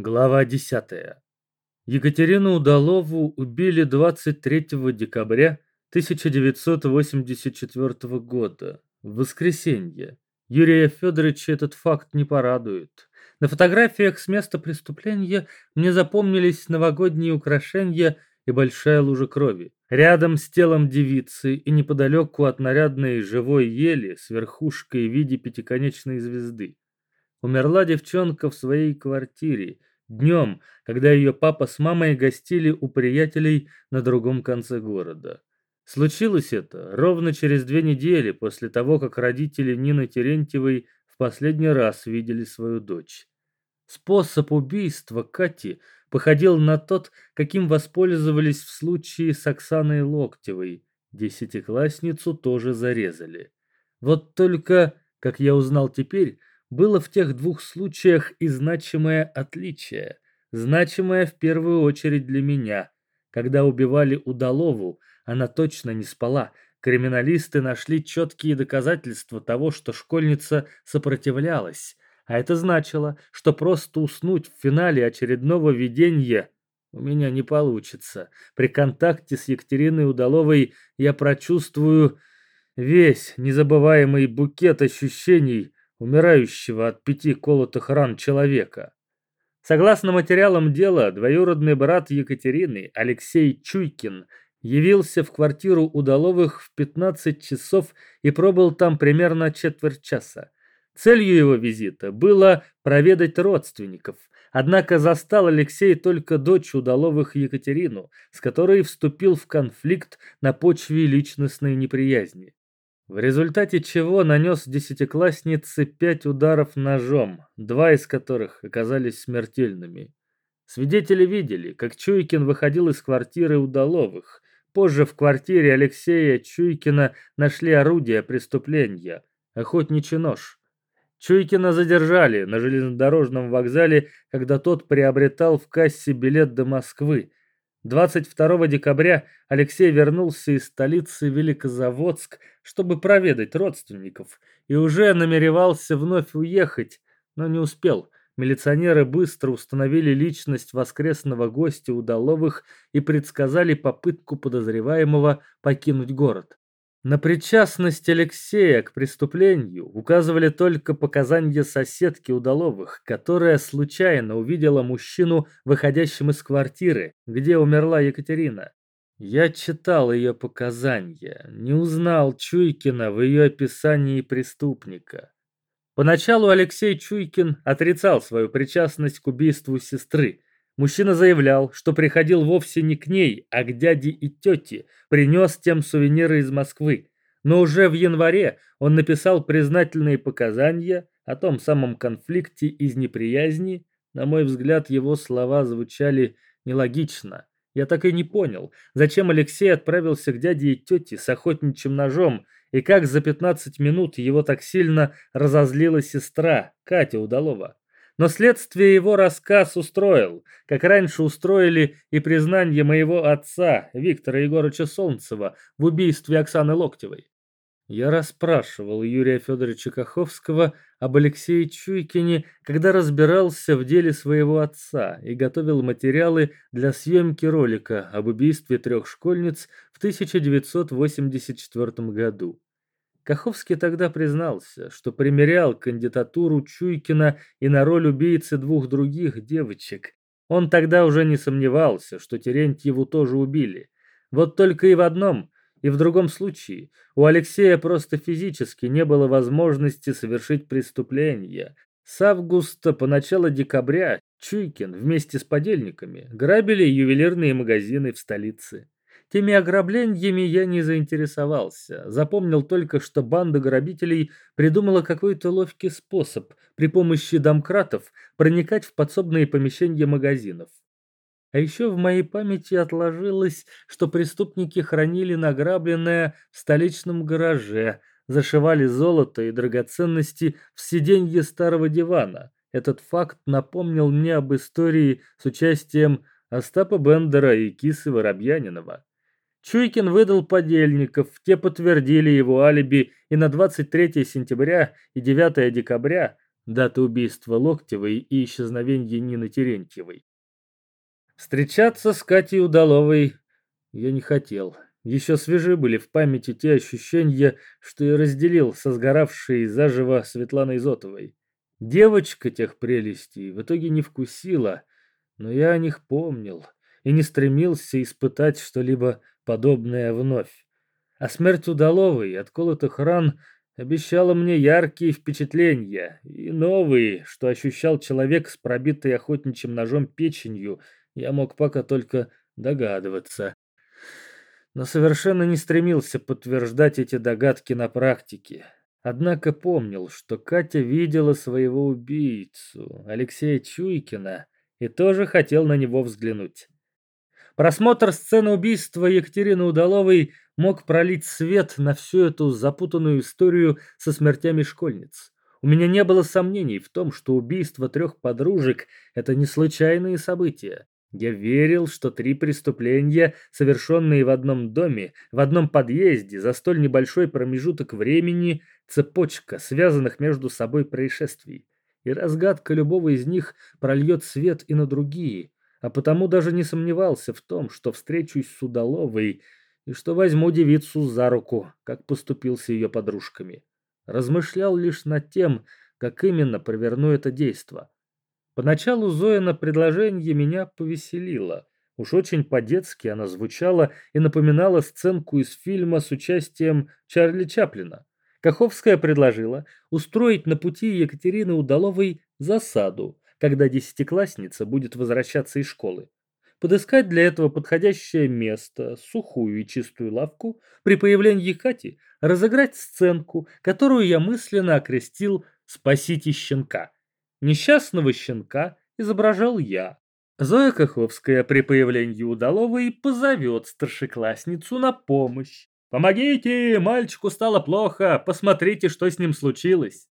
Глава 10. Екатерину Удалову убили 23 декабря 1984 года, в воскресенье. Юрия Федоровича этот факт не порадует. На фотографиях с места преступления мне запомнились новогодние украшения и большая лужа крови. Рядом с телом девицы и неподалеку от нарядной живой ели с верхушкой в виде пятиконечной звезды. Умерла девчонка в своей квартире, днем, когда ее папа с мамой гостили у приятелей на другом конце города. Случилось это ровно через две недели после того, как родители Нины Терентьевой в последний раз видели свою дочь. Способ убийства Кати походил на тот, каким воспользовались в случае с Оксаной Локтевой. Десятиклассницу тоже зарезали. Вот только, как я узнал теперь, было в тех двух случаях и значимое отличие. Значимое в первую очередь для меня. Когда убивали Удалову, она точно не спала. Криминалисты нашли четкие доказательства того, что школьница сопротивлялась. А это значило, что просто уснуть в финале очередного видения у меня не получится. При контакте с Екатериной Удаловой я прочувствую весь незабываемый букет ощущений, умирающего от пяти колотых ран человека. Согласно материалам дела, двоюродный брат Екатерины, Алексей Чуйкин, явился в квартиру Удаловых в 15 часов и пробыл там примерно четверть часа. Целью его визита было проведать родственников, однако застал Алексей только дочь Удаловых Екатерину, с которой вступил в конфликт на почве личностной неприязни в результате чего нанес десятикласснице пять ударов ножом, два из которых оказались смертельными. Свидетели видели, как Чуйкин выходил из квартиры Удаловых. Позже в квартире Алексея Чуйкина нашли орудие преступления – охотничий нож. Чуйкина задержали на железнодорожном вокзале, когда тот приобретал в кассе билет до Москвы, 22 декабря Алексей вернулся из столицы Великозаводск, чтобы проведать родственников, и уже намеревался вновь уехать, но не успел. Милиционеры быстро установили личность воскресного гостя Удаловых и предсказали попытку подозреваемого покинуть город. На причастность Алексея к преступлению указывали только показания соседки Удаловых, которая случайно увидела мужчину, выходящим из квартиры, где умерла Екатерина. Я читал ее показания, не узнал Чуйкина в ее описании преступника. Поначалу Алексей Чуйкин отрицал свою причастность к убийству сестры, Мужчина заявлял, что приходил вовсе не к ней, а к дяде и тете, принес тем сувениры из Москвы. Но уже в январе он написал признательные показания о том самом конфликте из неприязни. На мой взгляд, его слова звучали нелогично. Я так и не понял, зачем Алексей отправился к дяде и тете с охотничьим ножом, и как за 15 минут его так сильно разозлила сестра, Катя Удалова. Но следствие его рассказ устроил, как раньше устроили и признание моего отца, Виктора Егоровича Солнцева, в убийстве Оксаны Локтевой. Я расспрашивал Юрия Федоровича Каховского об Алексее Чуйкине, когда разбирался в деле своего отца и готовил материалы для съемки ролика об убийстве трех школьниц в 1984 году. Каховский тогда признался, что примерял кандидатуру Чуйкина и на роль убийцы двух других девочек. Он тогда уже не сомневался, что Терентьеву тоже убили. Вот только и в одном, и в другом случае у Алексея просто физически не было возможности совершить преступление. С августа по начало декабря Чуйкин вместе с подельниками грабили ювелирные магазины в столице. Теми ограблениями я не заинтересовался. Запомнил только, что банда грабителей придумала какой-то ловкий способ при помощи домкратов проникать в подсобные помещения магазинов. А еще в моей памяти отложилось, что преступники хранили награбленное в столичном гараже, зашивали золото и драгоценности в сиденье старого дивана. Этот факт напомнил мне об истории с участием Остапа Бендера и Кисы Воробьянинова. Чуйкин выдал подельников, те подтвердили его алиби, и на 23 сентября и 9 декабря дата убийства Локтевой и исчезновения Нины Терентьевой. Встречаться с Катей Удаловой я не хотел. Еще свежи были в памяти те ощущения, что я разделил со сгоравшей заживо Светланой Изотовой. Девочка тех прелестей в итоге не вкусила, но я о них помнил и не стремился испытать что-либо подобное вновь. А смерть Удаловой от колотых ран обещала мне яркие впечатления и новые, что ощущал человек с пробитой охотничьим ножом печенью, я мог пока только догадываться. Но совершенно не стремился подтверждать эти догадки на практике. Однако помнил, что Катя видела своего убийцу, Алексея Чуйкина, и тоже хотел на него взглянуть. Просмотр сцены убийства Екатерины Удаловой мог пролить свет на всю эту запутанную историю со смертями школьниц. У меня не было сомнений в том, что убийство трех подружек – это не случайные события. Я верил, что три преступления, совершенные в одном доме, в одном подъезде, за столь небольшой промежуток времени – цепочка связанных между собой происшествий. И разгадка любого из них прольет свет и на другие – а потому даже не сомневался в том, что встречусь с Удаловой и что возьму девицу за руку, как поступил с ее подружками. Размышлял лишь над тем, как именно проверну это действо. Поначалу Зоя на предложение меня повеселила. Уж очень по-детски она звучала и напоминала сценку из фильма с участием Чарли Чаплина. Каховская предложила устроить на пути Екатерины Удаловой засаду, когда десятиклассница будет возвращаться из школы. Подыскать для этого подходящее место, сухую и чистую лавку, при появлении Кати разыграть сценку, которую я мысленно окрестил «Спасите щенка». Несчастного щенка изображал я. Зоя Каховская при появлении Удаловой позовет старшеклассницу на помощь. «Помогите, мальчику стало плохо, посмотрите, что с ним случилось».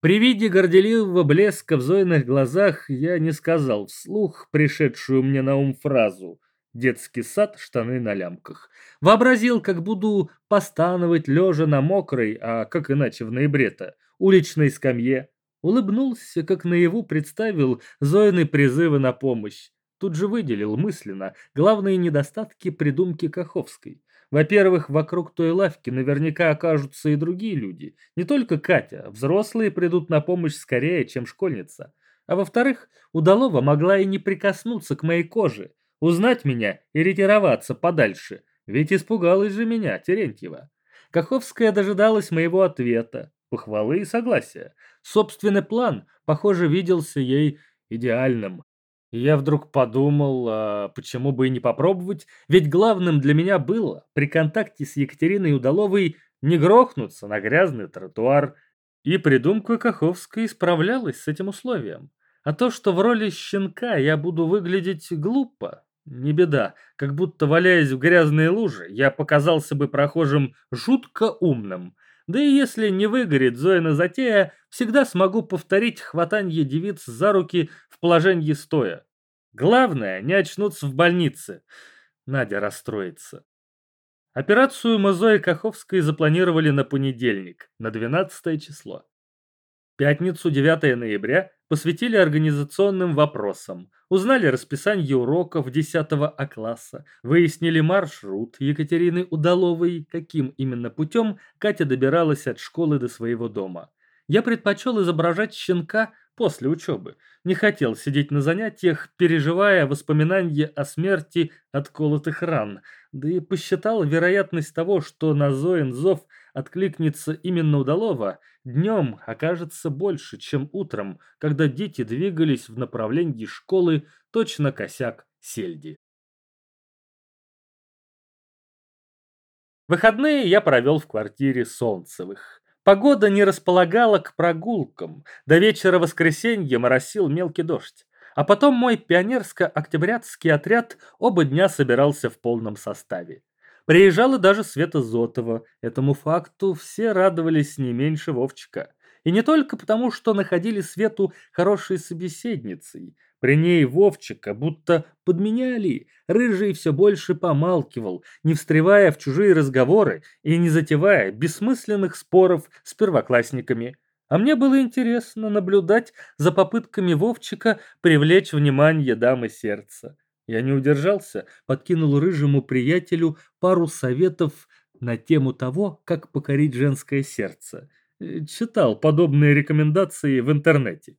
При виде горделивого блеска в Зоиных глазах я не сказал вслух пришедшую мне на ум фразу «детский сад, штаны на лямках». Вообразил, как буду постановать лежа на мокрой, а как иначе в ноябре-то, уличной скамье. Улыбнулся, как наяву представил Зоины призывы на помощь. Тут же выделил мысленно главные недостатки придумки Каховской. Во-первых, вокруг той лавки наверняка окажутся и другие люди. Не только Катя, взрослые придут на помощь скорее, чем школьница. А во-вторых, Удалова могла и не прикоснуться к моей коже, узнать меня и ретироваться подальше, ведь испугалась же меня, Терентьева. Каховская дожидалась моего ответа, похвалы и согласия. Собственный план, похоже, виделся ей идеальным. Я вдруг подумал, а почему бы и не попробовать, ведь главным для меня было при контакте с Екатериной Удаловой не грохнуться на грязный тротуар, и придумка Каховской справлялась с этим условием. А то, что в роли щенка я буду выглядеть глупо, не беда, как будто валяясь в грязные лужи, я показался бы прохожим жутко умным. Да и если не выгорит Зоина затея, всегда смогу повторить хватанье девиц за руки в положении стоя. Главное, не очнуться в больнице. Надя расстроится. Операцию Мазои Каховской запланировали на понедельник, на 12 число. Пятницу, 9 ноября, посвятили организационным вопросам, узнали расписание уроков 10 А-класса, выяснили маршрут Екатерины Удаловой, каким именно путем Катя добиралась от школы до своего дома. Я предпочел изображать щенка после учебы. Не хотел сидеть на занятиях, переживая воспоминания о смерти от колотых ран. Да и посчитал вероятность того, что на Зоин зов откликнется именно удалого, днем окажется больше, чем утром, когда дети двигались в направлении школы точно косяк сельди. Выходные я провел в квартире Солнцевых. Погода не располагала к прогулкам. До вечера воскресенья моросил мелкий дождь. А потом мой пионерско-октябрятский отряд оба дня собирался в полном составе. Приезжала даже Света Зотова. Этому факту все радовались не меньше Вовчика. И не только потому, что находили Свету хорошей собеседницей. При ней Вовчика будто подменяли. Рыжий все больше помалкивал, не встревая в чужие разговоры и не затевая бессмысленных споров с первоклассниками. А мне было интересно наблюдать за попытками Вовчика привлечь внимание дамы сердца. Я не удержался, подкинул рыжему приятелю пару советов на тему того, как покорить женское сердце. Э, читал подобные рекомендации в интернете.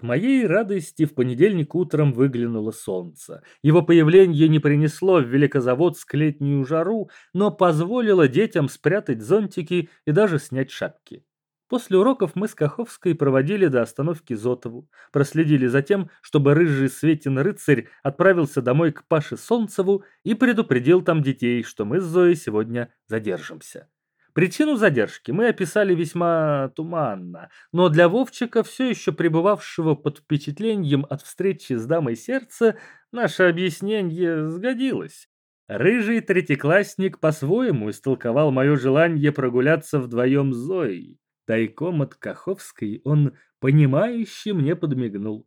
К моей радости в понедельник утром выглянуло солнце. Его появление не принесло в Великозаводск летнюю жару, но позволило детям спрятать зонтики и даже снять шапки. После уроков мы с Каховской проводили до остановки Зотову, проследили за тем, чтобы рыжий Светин рыцарь отправился домой к Паше Солнцеву и предупредил там детей, что мы с Зоей сегодня задержимся. Причину задержки мы описали весьма туманно, но для Вовчика, все еще пребывавшего под впечатлением от встречи с дамой сердца, наше объяснение сгодилось. Рыжий третьеклассник по-своему истолковал мое желание прогуляться вдвоем с Зоей. Тайком от Каховской он, понимающе мне подмигнул.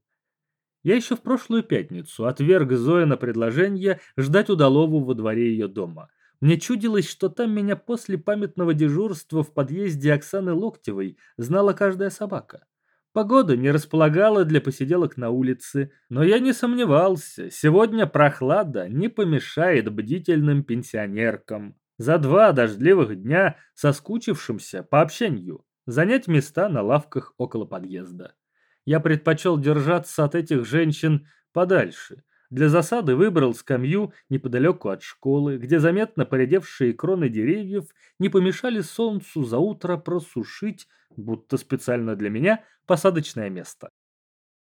Я еще в прошлую пятницу отверг Зоя на предложение ждать удалову во дворе ее дома – мне чудилось, что там меня после памятного дежурства в подъезде Оксаны Локтевой знала каждая собака. Погода не располагала для посиделок на улице, но я не сомневался, сегодня прохлада не помешает бдительным пенсионеркам. За два дождливых дня, соскучившимся по общению, занять места на лавках около подъезда. Я предпочел держаться от этих женщин подальше – для засады выбрал скамью неподалеку от школы, где заметно поредевшие кроны деревьев не помешали солнцу за утро просушить, будто специально для меня, посадочное место.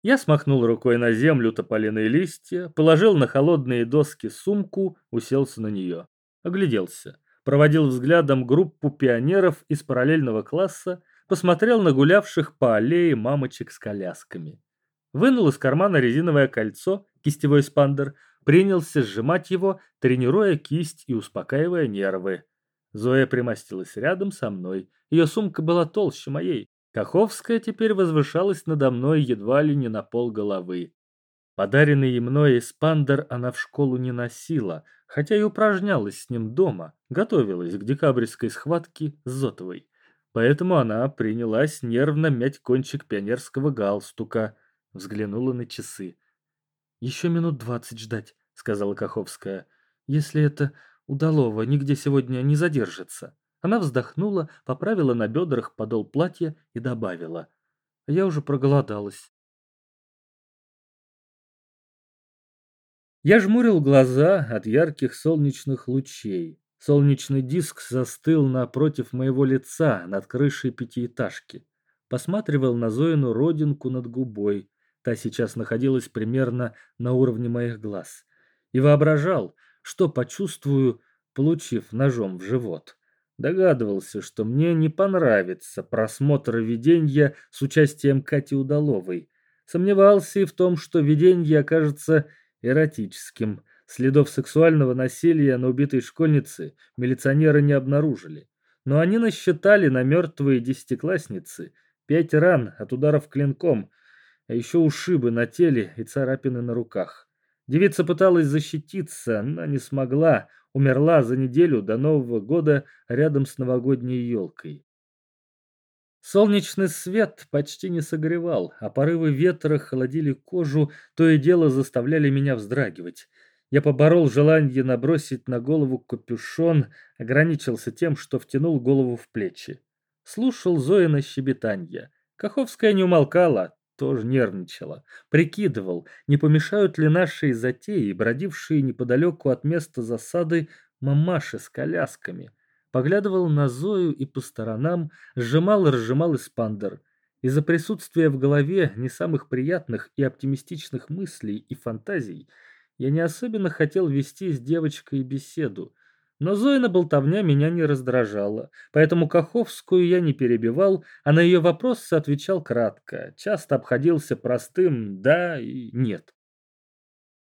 Я смахнул рукой на землю тополиные листья, положил на холодные доски сумку, уселся на нее. Огляделся. Проводил взглядом группу пионеров из параллельного класса, посмотрел на гулявших по аллее мамочек с колясками. Вынул из кармана резиновое кольцо кистевой спандер, принялся сжимать его, тренируя кисть и успокаивая нервы. Зоя примостилась рядом со мной. Ее сумка была толще моей. Каховская теперь возвышалась надо мной едва ли не на пол головы. Подаренный мной эспандер она в школу не носила, хотя и упражнялась с ним дома, готовилась к декабрьской схватке с Зотовой. Поэтому она принялась нервно мять кончик пионерского галстука, взглянула на часы. «Еще минут двадцать ждать», — сказала Каховская. «Если это удалого нигде сегодня не задержится». Она вздохнула, поправила на бедрах подол платья и добавила. «Я уже проголодалась». Я жмурил глаза от ярких солнечных лучей. Солнечный диск застыл напротив моего лица над крышей пятиэтажки. Посматривал на Зоину родинку над губой. Та сейчас находилась примерно на уровне моих глаз. И воображал, что почувствую, получив ножом в живот. Догадывался, что мне не понравится просмотр видения с участием Кати Удаловой. Сомневался и в том, что видение окажется эротическим. Следов сексуального насилия на убитой школьнице милиционеры не обнаружили. Но они насчитали на мертвые десятиклассницы пять ран от ударов клинком – а еще ушибы на теле и царапины на руках. Девица пыталась защититься, но не смогла, умерла за неделю до Нового года рядом с новогодней елкой. Солнечный свет почти не согревал, а порывы ветра холодили кожу, то и дело заставляли меня вздрагивать. Я поборол желание набросить на голову капюшон, ограничился тем, что втянул голову в плечи. Слушал Зоина щебетанье. Каховская не умолкала, тоже нервничала. Прикидывал, не помешают ли нашей затеи, бродившие неподалеку от места засады, мамаши с колясками. Поглядывал на Зою и по сторонам, сжимал и разжимал эспандер. Из-за присутствия в голове не самых приятных и оптимистичных мыслей и фантазий я не особенно хотел вести с девочкой беседу, но Зоина болтовня меня не раздражала, поэтому Каховскую я не перебивал, а на ее вопросы отвечал кратко, часто обходился простым «да» и «нет».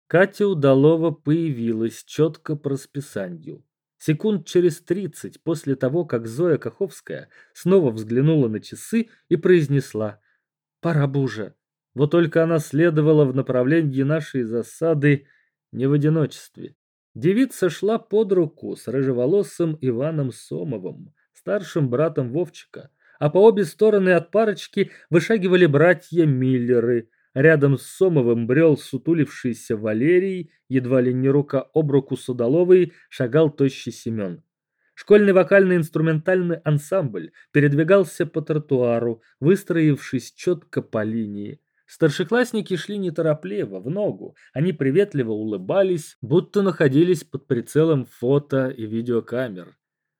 Катя Удалова появилась четко по расписанию. Секунд через тридцать после того, как Зоя Каховская снова взглянула на часы и произнесла «Пора бы уже». Вот только она следовала в направлении нашей засады не в одиночестве. Девица шла под руку с рыжеволосым Иваном Сомовым, старшим братом Вовчика, а по обе стороны от парочки вышагивали братья Миллеры. Рядом с Сомовым брел сутулившийся Валерий, едва ли не рука об руку с удаловой, шагал тощий Семен. Школьный вокально-инструментальный ансамбль передвигался по тротуару, выстроившись четко по линии. Старшеклассники шли неторопливо, в ногу. Они приветливо улыбались, будто находились под прицелом фото и видеокамер.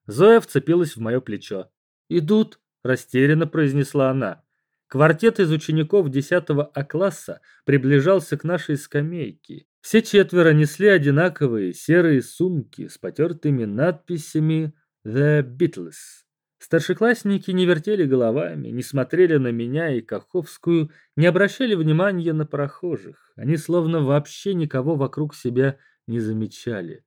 Зоя вцепилась в мое плечо. «Идут», – растерянно произнесла она. Квартет из учеников 10 А-класса приближался к нашей скамейке. Все четверо несли одинаковые серые сумки с потертыми надписями «The Beatles». Старшеклассники не вертели головами, не смотрели на меня и Каховскую, не обращали внимания на прохожих. Они словно вообще никого вокруг себя не замечали.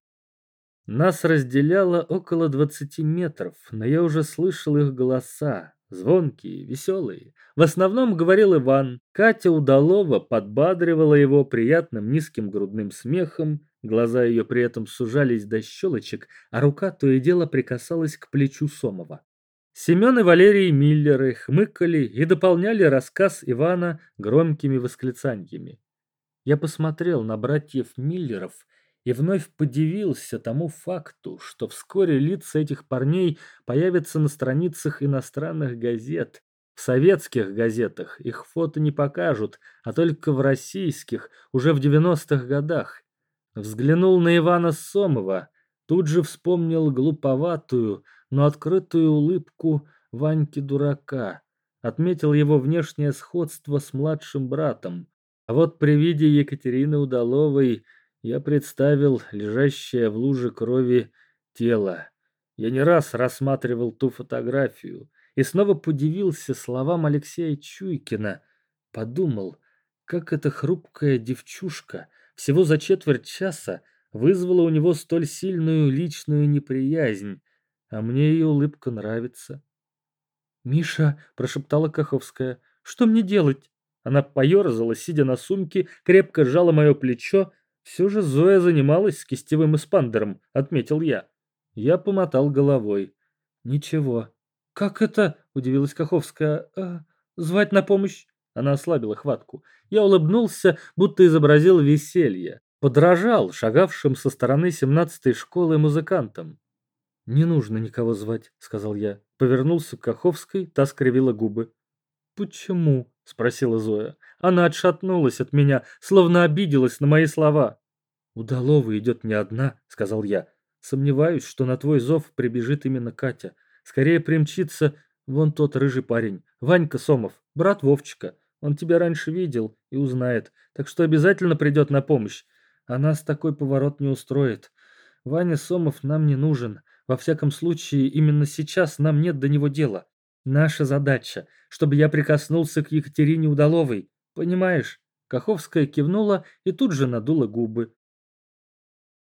Нас разделяло около двадцати метров, но я уже слышал их голоса, звонкие, веселые. В основном говорил Иван. Катя Удалова подбадривала его приятным низким грудным смехом, глаза ее при этом сужались до щелочек, а рука то и дело прикасалась к плечу Сомова. Семен и Валерий Миллеры хмыкали и дополняли рассказ Ивана громкими восклицаниями. Я посмотрел на братьев Миллеров и вновь подивился тому факту, что вскоре лица этих парней появятся на страницах иностранных газет. В советских газетах их фото не покажут, а только в российских, уже в 90-х годах. Взглянул на Ивана Сомова, тут же вспомнил глуповатую, но открытую улыбку Ваньки-дурака. Отметил его внешнее сходство с младшим братом. А вот при виде Екатерины Удаловой я представил лежащее в луже крови тело. Я не раз рассматривал ту фотографию и снова подивился словам Алексея Чуйкина. Подумал, как эта хрупкая девчушка всего за четверть часа вызвала у него столь сильную личную неприязнь, а мне ее улыбка нравится. «Миша», — прошептала Каховская, — «что мне делать?» Она поерзала, сидя на сумке, крепко сжала мое плечо. «Все же Зоя занималась с кистевым эспандером», — отметил я. Я помотал головой. «Ничего». «Как это?» — удивилась Каховская. «А, «Звать на помощь?» Она ослабила хватку. Я улыбнулся, будто изобразил веселье. Подражал шагавшим со стороны семнадцатой школы музыкантам. «Не нужно никого звать», — сказал я. Повернулся к Каховской, та скривила губы. «Почему?» — спросила Зоя. Она отшатнулась от меня, словно обиделась на мои слова. «Удалова идет не одна», — сказал я. «Сомневаюсь, что на твой зов прибежит именно Катя. Скорее примчится вон тот рыжий парень, Ванька Сомов, брат Вовчика. Он тебя раньше видел и узнает, так что обязательно придет на помощь. А нас такой поворот не устроит. Ваня Сомов нам не нужен. Во всяком случае, именно сейчас нам нет до него дела. Наша задача, чтобы я прикоснулся к Екатерине Удаловой. Понимаешь? Каховская кивнула и тут же надула губы.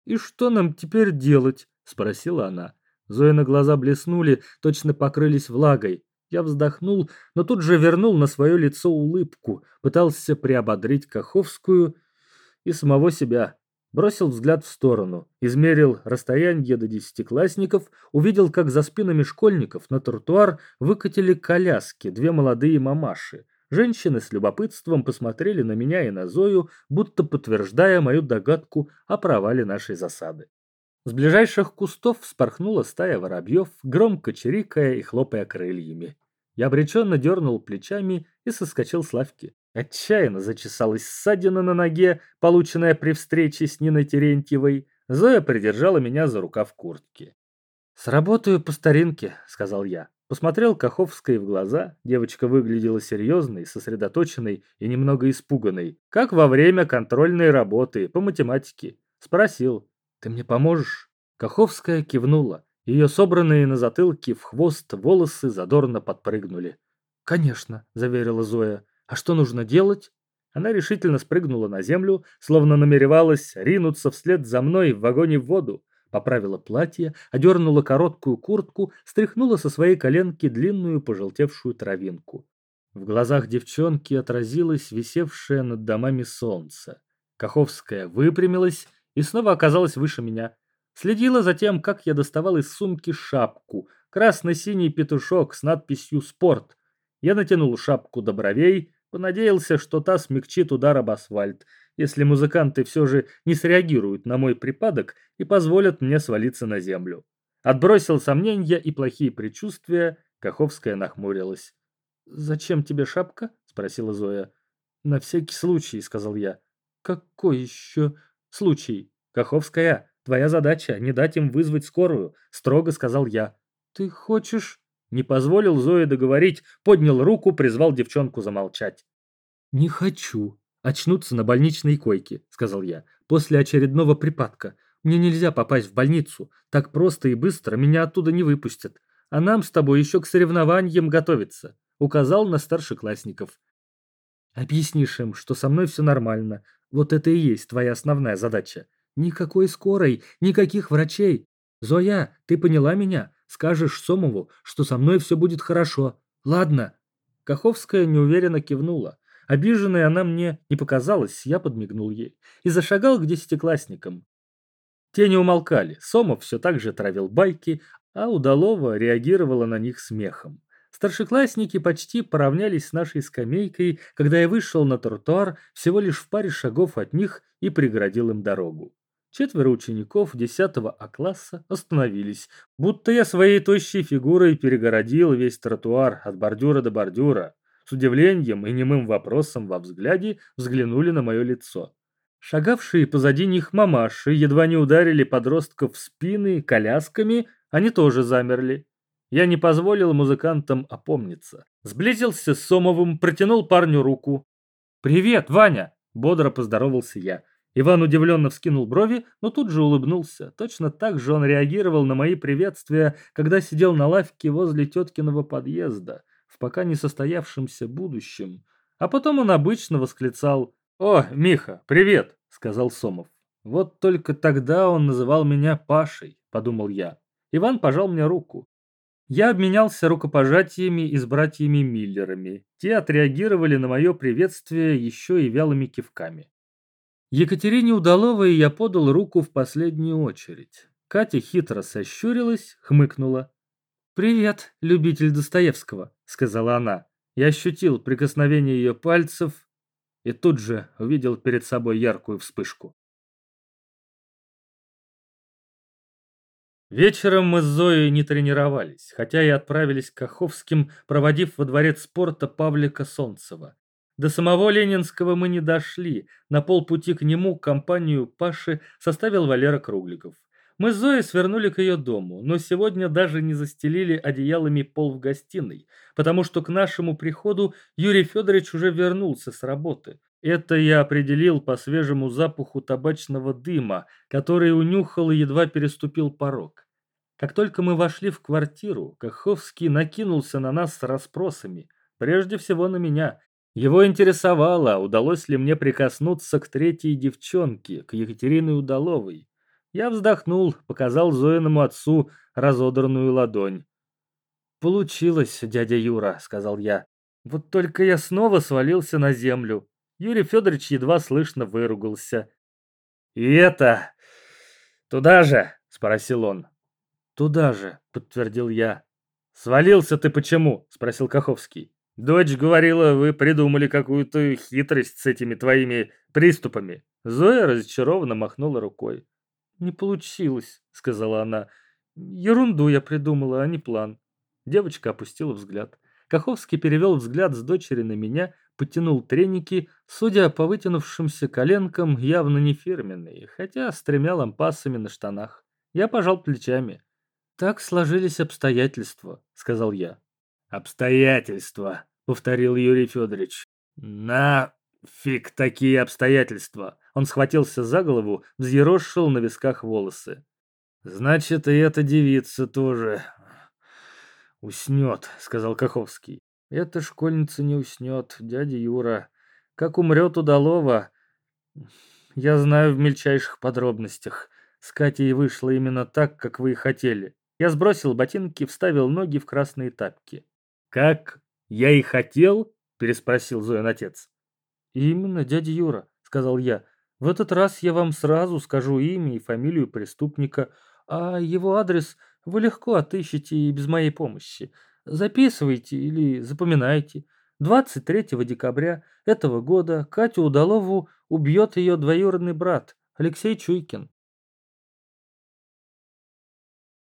«И что нам теперь делать?» – спросила она. Зоина глаза блеснули, точно покрылись влагой. Я вздохнул, но тут же вернул на свое лицо улыбку, пытался приободрить Каховскую и самого себя. Бросил взгляд в сторону, измерил расстояние до десятиклассников, увидел, как за спинами школьников на тротуар выкатили коляски две молодые мамаши. Женщины с любопытством посмотрели на меня и на Зою, будто подтверждая мою догадку о провале нашей засады. С ближайших кустов вспорхнула стая воробьев, громко чирикая и хлопая крыльями. Я обреченно дернул плечами и соскочил с лавки. Отчаянно зачесалась ссадина на ноге, полученная при встрече с Ниной Терентьевой. Зоя придержала меня за рукав куртки. «Сработаю по старинке», — сказал я. Посмотрел Каховской в глаза. Девочка выглядела серьезной, сосредоточенной и немного испуганной, как во время контрольной работы по математике. Спросил, «Ты мне поможешь?» Каховская кивнула. Ее собранные на затылке в хвост волосы задорно подпрыгнули. «Конечно», — заверила Зоя. А что нужно делать? Она решительно спрыгнула на землю, словно намеревалась ринуться вслед за мной в вагоне в воду. Поправила платье, одернула короткую куртку, стряхнула со своей коленки длинную пожелтевшую травинку. В глазах девчонки отразилось висевшее над домами солнце. Каховская выпрямилась и снова оказалась выше меня. Следила за тем, как я доставал из сумки шапку, красно-синий петушок с надписью «Спорт». Я натянул шапку до бровей, понадеялся, что та смягчит удар об асфальт, если музыканты все же не среагируют на мой припадок и позволят мне свалиться на землю. Отбросил сомнения и плохие предчувствия, Каховская нахмурилась. «Зачем тебе шапка?» – спросила Зоя. «На всякий случай», – сказал я. «Какой еще случай?» «Каховская, твоя задача – не дать им вызвать скорую», – строго сказал я. «Ты хочешь?» Не позволил Зое договорить, поднял руку, призвал девчонку замолчать. «Не хочу очнуться на больничной койке», – сказал я, – «после очередного припадка. Мне нельзя попасть в больницу. Так просто и быстро меня оттуда не выпустят. А нам с тобой еще к соревнованиям готовиться», – указал на старшеклассников. «Объяснишь им, что со мной все нормально. Вот это и есть твоя основная задача. Никакой скорой, никаких врачей. Зоя, ты поняла меня? Скажешь Сомову, что со мной все будет хорошо. Ладно?» Каховская неуверенно кивнула. Обиженной она мне не показалась, я подмигнул ей и зашагал к десятиклассникам. Те не умолкали, Сомов все так же травил байки, а Удалова реагировала на них смехом. Старшеклассники почти поравнялись с нашей скамейкой, когда я вышел на тротуар всего лишь в паре шагов от них и преградил им дорогу. Четверо учеников 10 А-класса остановились, будто я своей тощей фигурой перегородил весь тротуар от бордюра до бордюра. С удивлением и немым вопросом во взгляде взглянули на мое лицо. Шагавшие позади них мамаши едва не ударили подростков в спины колясками, они тоже замерли. Я не позволил музыкантам опомниться. Сблизился с Сомовым, протянул парню руку. «Привет, Ваня!» – бодро поздоровался я. Иван удивленно вскинул брови, но тут же улыбнулся. Точно так же он реагировал на мои приветствия, когда сидел на лавке возле теткиного подъезда пока не состоявшемся будущем. А потом он обычно восклицал «О, Миха, привет!» — сказал Сомов. «Вот только тогда он называл меня Пашей», — подумал я. Иван пожал мне руку. Я обменялся рукопожатиями и с братьями Миллерами. Те отреагировали на мое приветствие еще и вялыми кивками. Екатерине Удаловой я подал руку в последнюю очередь. Катя хитро сощурилась, хмыкнула. «Привет, любитель Достоевского», — сказала она. Я ощутил прикосновение ее пальцев и тут же увидел перед собой яркую вспышку. Вечером мы с Зоей не тренировались, хотя и отправились к Каховским, проводив во дворец спорта Павлика Солнцева. До самого Ленинского мы не дошли, на полпути к нему компанию Паши составил Валера Кругликов. Мы с Зоей свернули к ее дому, но сегодня даже не застелили одеялами пол в гостиной, потому что к нашему приходу Юрий Федорович уже вернулся с работы. Это я определил по свежему запаху табачного дыма, который унюхал и едва переступил порог. Как только мы вошли в квартиру, Каховский накинулся на нас с расспросами, прежде всего на меня. Его интересовало, удалось ли мне прикоснуться к третьей девчонке, к Екатерине Удаловой. Я вздохнул, показал Зоиному отцу разодранную ладонь. «Получилось, дядя Юра», — сказал я. «Вот только я снова свалился на землю». Юрий Федорович едва слышно выругался. «И это... туда же?» — спросил он. «Туда же», — подтвердил я. «Свалился ты почему?» — спросил Каховский. «Дочь говорила, вы придумали какую-то хитрость с этими твоими приступами». Зоя разочарованно махнула рукой. «Не получилось», — сказала она. «Ерунду я придумала, а не план». Девочка опустила взгляд. Каховский перевел взгляд с дочери на меня, потянул треники, судя по вытянувшимся коленкам, явно не фирменные, хотя с тремя лампасами на штанах. Я пожал плечами. «Так сложились обстоятельства», — сказал я. «Обстоятельства», — повторил Юрий Федорович. «На фиг такие обстоятельства. Он схватился за голову, взъерошил на висках волосы. «Значит, и эта девица тоже уснет», — сказал Каховский. «Эта школьница не уснет, дядя Юра. Как умрет удалова, я знаю в мельчайших подробностях. С Катей вышло именно так, как вы и хотели. Я сбросил ботинки, вставил ноги в красные тапки. «Как «Я и хотел?» – переспросил Зоин отец. «Именно, дядя Юра», – сказал я. «В этот раз я вам сразу скажу имя и фамилию преступника, а его адрес вы легко отыщете и без моей помощи. Записывайте или запоминайте. 23 декабря этого года Катю Удалову убьет ее двоюродный брат Алексей Чуйкин.